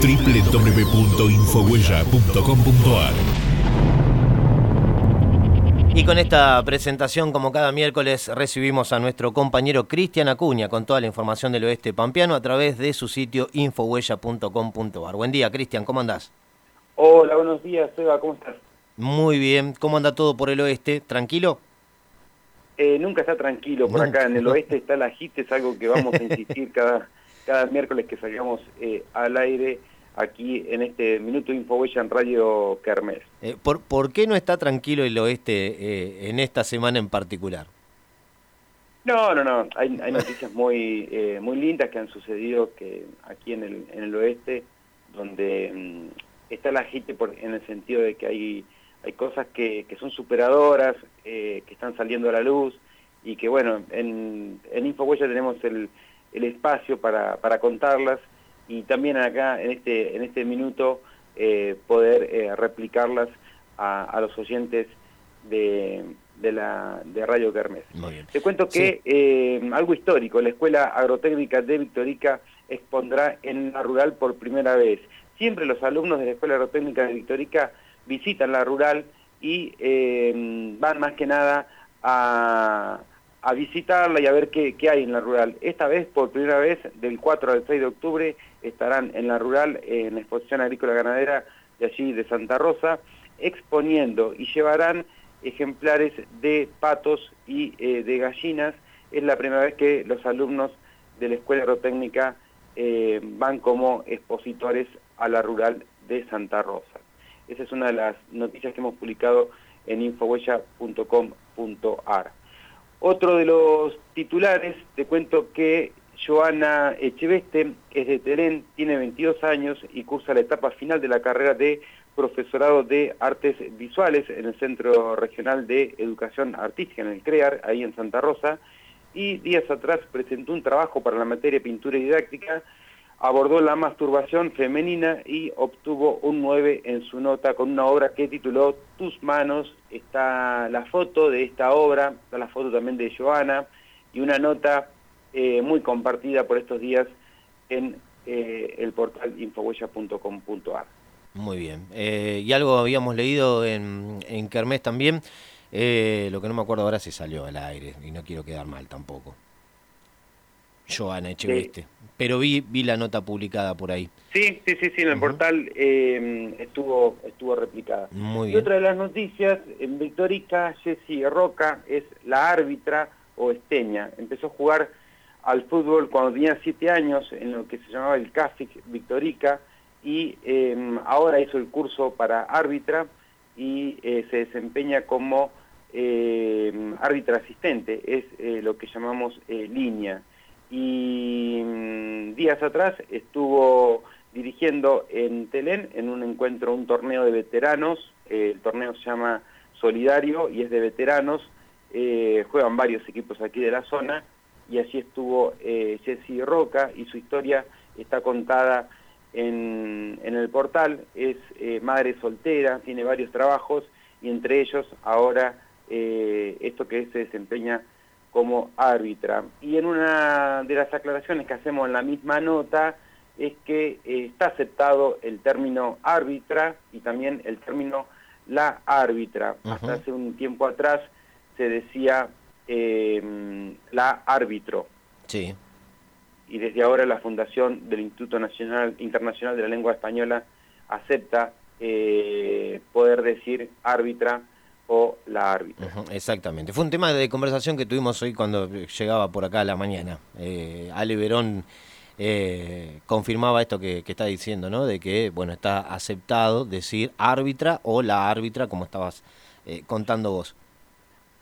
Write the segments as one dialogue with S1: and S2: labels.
S1: www.infohuella.com.ar
S2: Y con esta presentación, como cada miércoles, recibimos a nuestro compañero Cristian Acuña con toda la información del oeste pampeano a través de su sitio infohuella.com.ar. Buen día, Cristian, ¿cómo andás?
S3: Hola, buenos días, Seba, ¿cómo estás?
S2: Muy bien, ¿cómo anda todo por el oeste? ¿Tranquilo?
S3: Eh, nunca está tranquilo por acá, en el oeste está la agite, es algo que vamos a insistir cada, cada miércoles que salgamos eh, al aire aquí en este Minuto Infohuella en Radio Kermés.
S2: Eh, ¿por, ¿por, qué no está tranquilo el oeste eh, en esta semana en particular?
S3: No, no, no, hay, hay noticias muy, eh, muy lindas que han sucedido que aquí en el, en el oeste, donde mmm, está la agite por, en el sentido de que hay, hay cosas que, que son superadoras, eh, que están saliendo a la luz y que bueno, en, en Infohuella tenemos el, el espacio para, para contarlas y también acá en este, en este minuto eh, poder eh, replicarlas a, a, los oyentes de, de, la, de Radio Kermés. Te cuento que sí. eh, algo histórico, la Escuela Agrotécnica de Victorica expondrá en la rural por primera vez. Siempre los alumnos de la Escuela Agrotécnica de Victorica visitan la rural y van más que nada a, a visitarla y a ver qué, hay en la rural. Esta vez, por primera vez, del 4 al 6 de octubre, estarán en la rural, en la exposición agrícola ganadera de allí de Santa Rosa, exponiendo y llevarán ejemplares de patos y eh, de gallinas. Es la primera vez que los alumnos de la Escuela Agrotécnica eh, van como expositores a la rural de Santa Rosa. Esa es una de las noticias que hemos publicado en infohuella.com.ar. Otro de los titulares, te cuento que Joana Echeveste es de Telén, tiene 22 años y cursa la etapa final de la carrera de profesorado de artes visuales en el Centro Regional de Educación Artística, en el CREAR, ahí en Santa Rosa, y días atrás presentó un trabajo para la materia pintura y didáctica, abordó la masturbación femenina y obtuvo un 9 en su nota con una obra que tituló Tus manos, está la foto de esta obra, está la foto también de Joana, y una nota eh, muy compartida por estos días en eh, el portal infohuella.com.ar.
S2: Muy bien. Eh, y algo habíamos leído en, en Kermés también, eh, lo que no me acuerdo ahora si salió al aire, y no quiero quedar mal tampoco. Joana Echeveste. Sí. Pero vi, vi la nota publicada por ahí.
S3: Sí, sí, sí, sí en el uh -huh. portal eh, estuvo, estuvo replicada.
S2: Muy bien.
S3: Y otra de las noticias, en Victorica, Jessie Roca es la árbitra o esteña. Empezó a jugar al fútbol cuando tenía siete años en lo que se llamaba el CAFIC Victorica y eh, ahora hizo el curso para árbitra y eh, se desempeña como eh, árbitra asistente, es eh, lo que llamamos eh, línea. Y mm, días atrás estuvo dirigiendo en Telén en un encuentro, un torneo de veteranos, el torneo se llama Solidario y es de veteranos, juegan varios equipos aquí de la zona, y así estuvo eh, Jessie Roca y su historia está contada en, en el portal, es eh, madre soltera, tiene varios trabajos y entre ellos ahora eh, esto que se desempeña como árbitra. Y en una de las aclaraciones que hacemos en la misma nota es que eh, está aceptado el término árbitra y también el término la árbitra. Uh -huh. Hasta hace un tiempo atrás se decía eh, la árbitro.
S2: Sí.
S3: Y desde ahora la Fundación del Instituto Nacional Internacional de la Lengua Española acepta eh, poder decir árbitra o la árbitra.
S2: Uh -huh, exactamente. Fue un tema de conversación que tuvimos hoy cuando llegaba por acá a la mañana. Eh, Ale Verón eh, confirmaba esto que, que, está diciendo, ¿no? De que, bueno, está aceptado decir árbitra o la árbitra, como estabas eh, contando vos.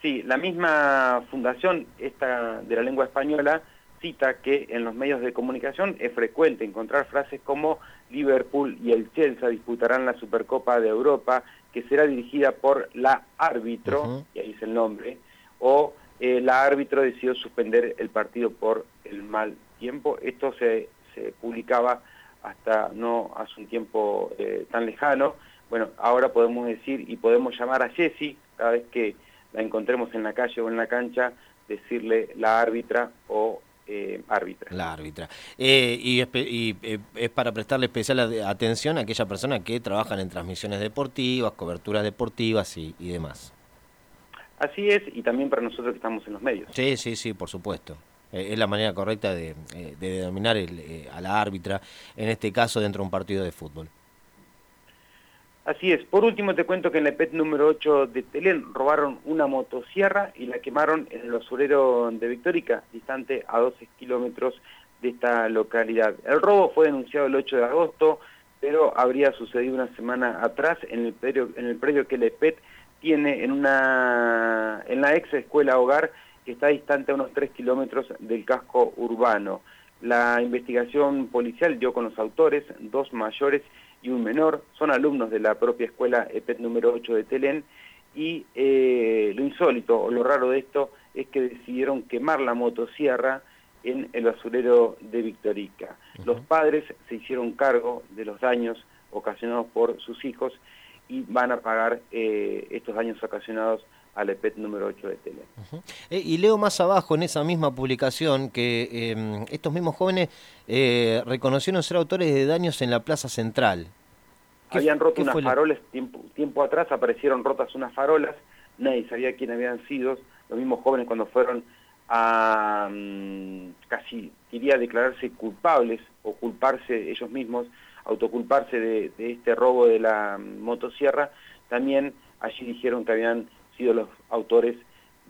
S3: Sí, la misma fundación esta de la lengua española cita que en los medios de comunicación es frecuente encontrar frases como Liverpool y el Chelsea disputarán la Supercopa de Europa, que será dirigida por la árbitro, uh -huh. y ahí es el nombre, o eh, la árbitro decidió suspender el partido por el mal tiempo. Esto se, se publicaba hasta no hace un tiempo eh, tan lejano. Bueno, ahora podemos decir y podemos llamar a Jessie cada vez que la encontremos en la calle o en la cancha, decirle la árbitra o eh, árbitra.
S2: La árbitra. Eh, y, eh, es para prestarle especial atención a aquellas personas que trabajan en transmisiones deportivas, coberturas deportivas y, demás.
S3: Así es, y también para nosotros que estamos en los medios.
S2: Sí, sí, sí, por supuesto. es la manera correcta de, de denominar a la árbitra, en este caso dentro de un partido de fútbol.
S3: Así es. Por último te cuento que en la EPET número 8 de Telén robaron una motosierra y la quemaron en el basurero de Victórica, distante a 12 kilómetros de esta localidad. El robo fue denunciado el 8 de agosto, pero habría sucedido una semana atrás en el predio, en el predio que la EPET tiene en, una, en la ex escuela hogar que está distante a unos 3 kilómetros del casco urbano. La investigación policial dio con los autores, dos mayores y un menor, son alumnos de la propia escuela EPET número 8 de Telén, y eh, lo insólito o lo raro de esto es que decidieron quemar la motosierra en el basurero de Victorica. Los padres se hicieron cargo de los daños ocasionados por sus hijos y van a pagar eh, estos daños ocasionados al EPET número 8 de Tele.
S2: Eh, y leo más abajo en esa misma publicación que em, estos mismos jóvenes eh, reconocieron ser autores de daños en la Plaza Central.
S3: Habían roto unas farolas, tiempo, tiempo atrás aparecieron rotas unas farolas, nadie sabía quién habían sido, los mismos jóvenes cuando fueron a mm, casi quería declararse culpables o culparse ellos mismos, autoculparse de, de este robo de la mm, motosierra, también allí dijeron que habían sido los autores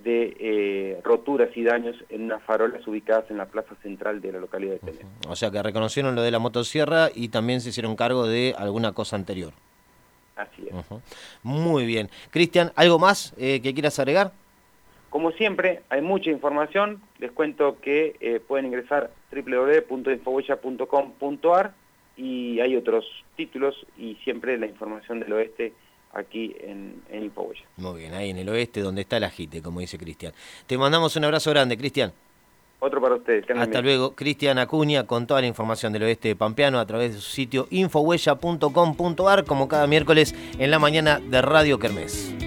S3: de eh, roturas y daños en unas farolas ubicadas en la plaza central de la localidad de Telén.
S2: O sea que reconocieron lo de la motosierra y también se hicieron cargo de alguna cosa anterior.
S3: Así es.
S2: Muy bien. Cristian, ¿algo más eh, que quieras agregar?
S3: Como siempre, hay mucha información. Les cuento que eh, pueden ingresar www.infohuella.com.ar y hay otros títulos y siempre la información del oeste aquí en, en
S2: Muy bien, ahí en el oeste donde está la JITE, como dice Cristian. Te mandamos un abrazo grande, Cristian.
S3: Otro para ustedes.
S2: Hasta luego, Cristian Acuña con toda la información del oeste de Pampeano a través de su sitio infohuella.com.ar como cada miércoles en la mañana de Radio Kermés.